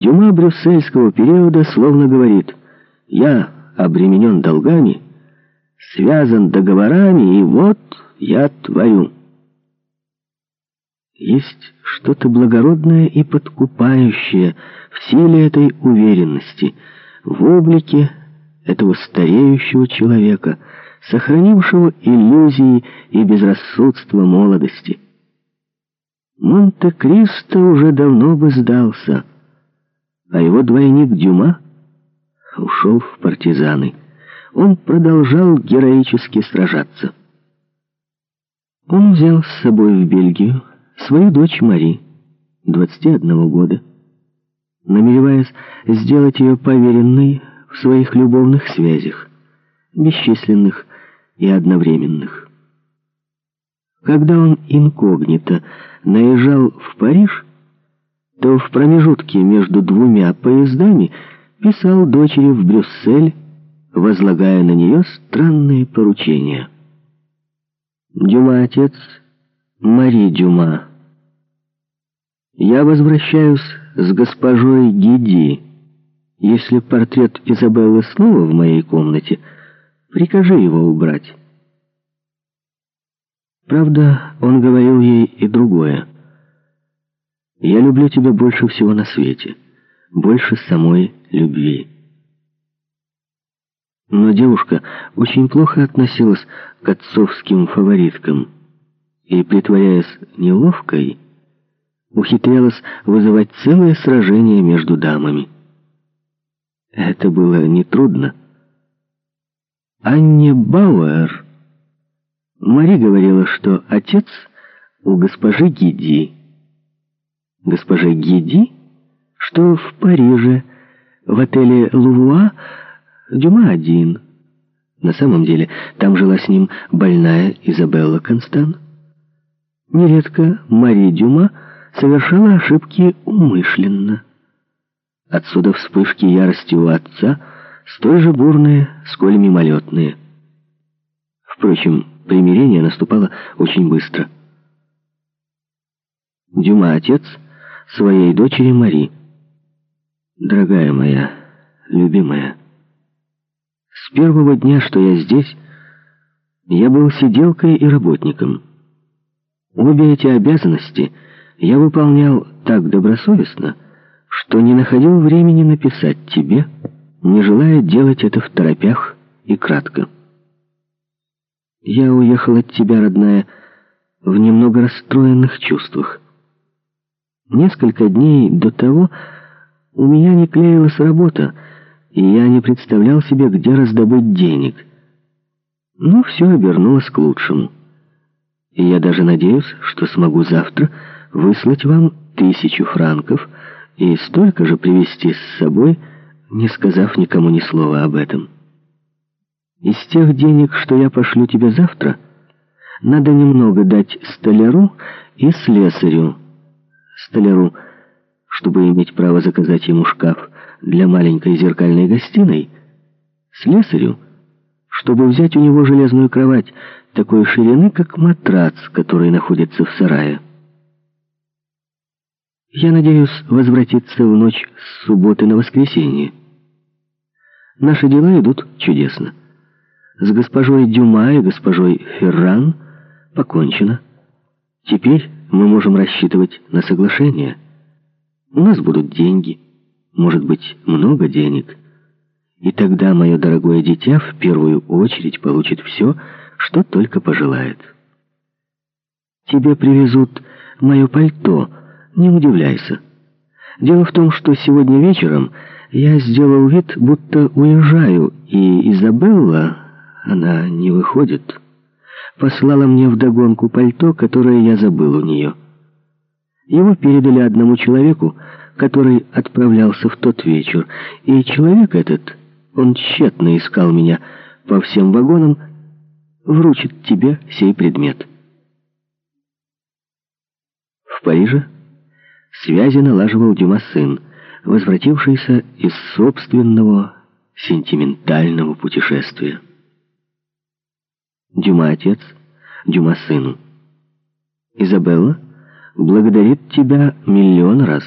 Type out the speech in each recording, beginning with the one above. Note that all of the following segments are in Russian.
Дюма брюссельского периода словно говорит «Я обременен долгами, связан договорами, и вот я творю». Есть что-то благородное и подкупающее в силе этой уверенности, в облике этого стареющего человека, сохранившего иллюзии и безрассудство молодости. Монте-Кристо уже давно бы сдался — а его двойник Дюма ушел в партизаны. Он продолжал героически сражаться. Он взял с собой в Бельгию свою дочь Мари, 21 года, намереваясь сделать ее поверенной в своих любовных связях, бесчисленных и одновременных. Когда он инкогнито наезжал в Париж, то в промежутке между двумя поездами писал дочери в Брюссель, возлагая на нее странные поручения. Дюма отец, Мари Дюма. Я возвращаюсь с госпожой Гиди. Если портрет Изабеллы снова в моей комнате, прикажи его убрать. Правда, он говорил ей и другое. Я люблю тебя больше всего на свете, больше самой любви. Но девушка очень плохо относилась к отцовским фавориткам и, притворяясь неловкой, ухитрялась вызывать целое сражение между дамами. Это было нетрудно. Анне Бауэр Мари говорила, что отец у госпожи Гиди госпоже Гиди, что в Париже, в отеле «Лувуа» Дюма один. На самом деле, там жила с ним больная Изабелла Констан. Нередко Мари Дюма совершала ошибки умышленно. Отсюда вспышки ярости у отца, столь же бурные, сколь мимолетные. Впрочем, примирение наступало очень быстро. Дюма отец — своей дочери Мари. «Дорогая моя, любимая, с первого дня, что я здесь, я был сиделкой и работником. Обе эти обязанности я выполнял так добросовестно, что не находил времени написать тебе, не желая делать это в торопях и кратко. Я уехал от тебя, родная, в немного расстроенных чувствах. Несколько дней до того у меня не клеилась работа, и я не представлял себе, где раздобыть денег. Но все обернулось к лучшему. И я даже надеюсь, что смогу завтра выслать вам тысячу франков и столько же привезти с собой, не сказав никому ни слова об этом. Из тех денег, что я пошлю тебе завтра, надо немного дать столяру и слесарю, столяру, чтобы иметь право заказать ему шкаф для маленькой зеркальной гостиной, слесарю, чтобы взять у него железную кровать такой ширины, как матрац, который находится в сарае. Я надеюсь возвратиться в ночь с субботы на воскресенье. Наши дела идут чудесно. С госпожой Дюма и госпожой Ферран покончено. Теперь мы можем рассчитывать на соглашение. У нас будут деньги, может быть, много денег. И тогда мое дорогое дитя в первую очередь получит все, что только пожелает. Тебе привезут мое пальто, не удивляйся. Дело в том, что сегодня вечером я сделал вид, будто уезжаю, и Изабелла, она не выходит послала мне вдогонку пальто, которое я забыл у нее. Его передали одному человеку, который отправлялся в тот вечер, и человек этот, он тщетно искал меня по всем вагонам, вручит тебе сей предмет. В Париже связи налаживал Дюма сын, возвратившийся из собственного сентиментального путешествия. Дюма отец, Дюма сыну. Изабелла благодарит тебя миллион раз.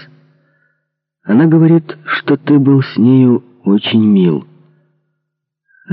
Она говорит, что ты был с нею очень мил.